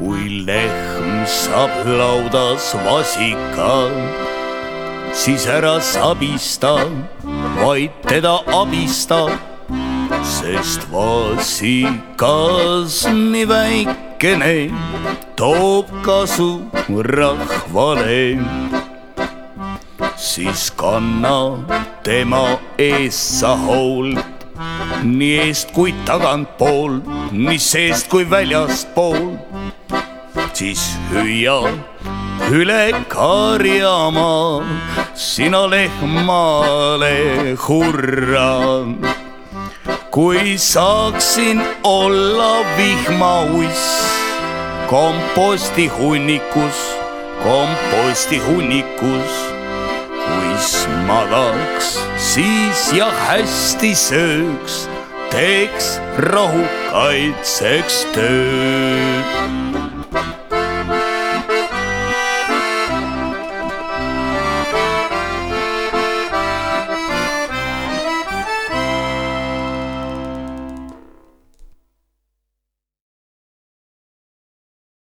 maksab laudas vasika, siis ära sabista, vaid teda abista, sest vasikas nii väikene toob kasu rahvale siis kanna tema eest sa hoolt nii eest kui tagantpoolt, nii seest kui väljastpool. Siis hüüa üle karjamaa sina lehmale hurra. kui saaksin olla vihmauss komposti hunnikus, komposti hunnikus kuis magaks, siis ja hästi sööks, teeks rahukaitseks töö.